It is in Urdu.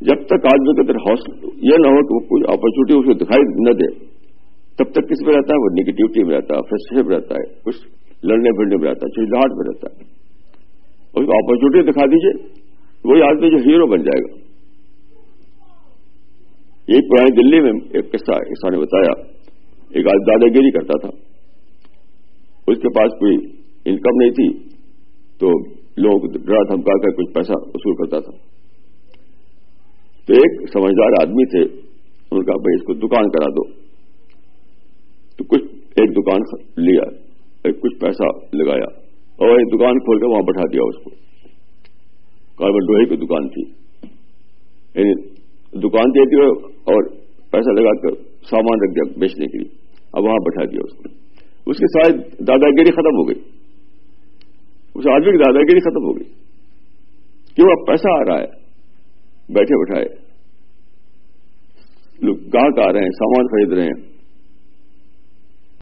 جب تک آدمی کے اندر حوصلہ یہ نہ ہو کہ وہ کوئی اپرچونیٹی اسے دکھائی نہ دے۔ تب تک کس میں رہتا ہے؟ وہ نگیٹیوٹی میں رہتا ہے فرسٹریشن میں رہتا ہے کچھ لڑنے پھرنے میں رہتا ہے، چڑچڑاہٹ میں رہتا ہے۔ اس کو اپرچونیٹی دکھا دیجیے وہی آدمی جو ہیرو بن جائے گا۔ ایک پرانی دلی میں ایک قصہ ایسا نے بتایا۔ ایک آدمی دادا گیری کرتا تھا۔ اس کے پاس کوئی انکم نہیں تھی، تو لوگ ڈرا دھمکا کر کچھ پیسہ وصول کرتا تھا۔ تو ایک سمجھدار آدمی تھے ان کا بھائی، اس کو دکان کرا دو۔ تو کچھ ایک دکان لیا، ایک کچھ پیسہ لگایا اور ایک دکان کھول کر وہاں بٹھا دیا اس کو۔ کاربن ڈوہے کی دکان تھی۔ یعنی دکان دے دی اور پیسہ لگا کر سامان رکھ دیا بیچنے کے لیے۔ اب وہاں بٹھا دیا اس کو۔ اس کے ساتھ دادا گیری ختم ہو گئی۔ اس آدمی کی دادا گیری ختم ہو گئی۔ کیوں؟ اب پیسہ آ رہا ہے۔ بیٹھے بٹھائے لوگ گاہک آ رہے ہیں سامان خرید رہے ہیں۔